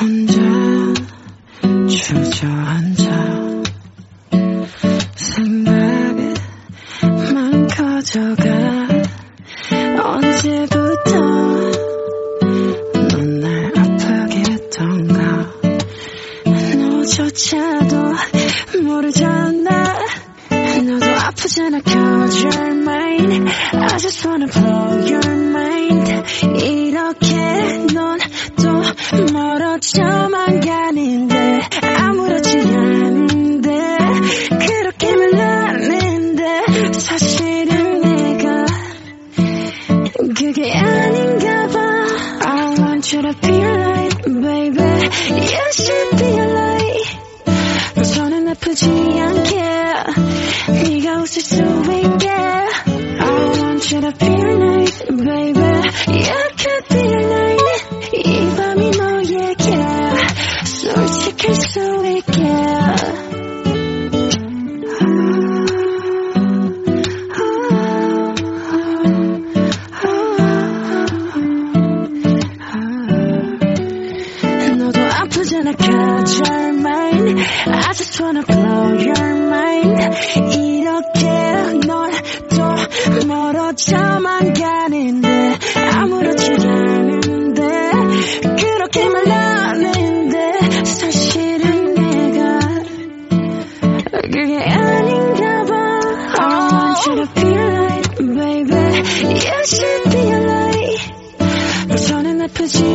혼자 주저앉아 생각만 커져가 언제부터 넌 날 아프게 했던가? 너조차도 모르잖아. 너도 아프잖아. Cause you're mine I just wanna blow your mind 그게 아닌가 봐 I want you to be right baby You should be alive 너서는 아프지 않게 네가 웃을 수 있게 I want you to be right baby You could be alive 이 밤이 너에게 솔직할 수 있게 아프잖아 cause you're mine I just wanna blow your mind 이렇게 넌또 멀어져만 가는데 아무렇지 않은데 그렇게 말하는데 사실은 내가 그게 아닌가 봐 I want you to be right baby You should be alive 너서는 아프지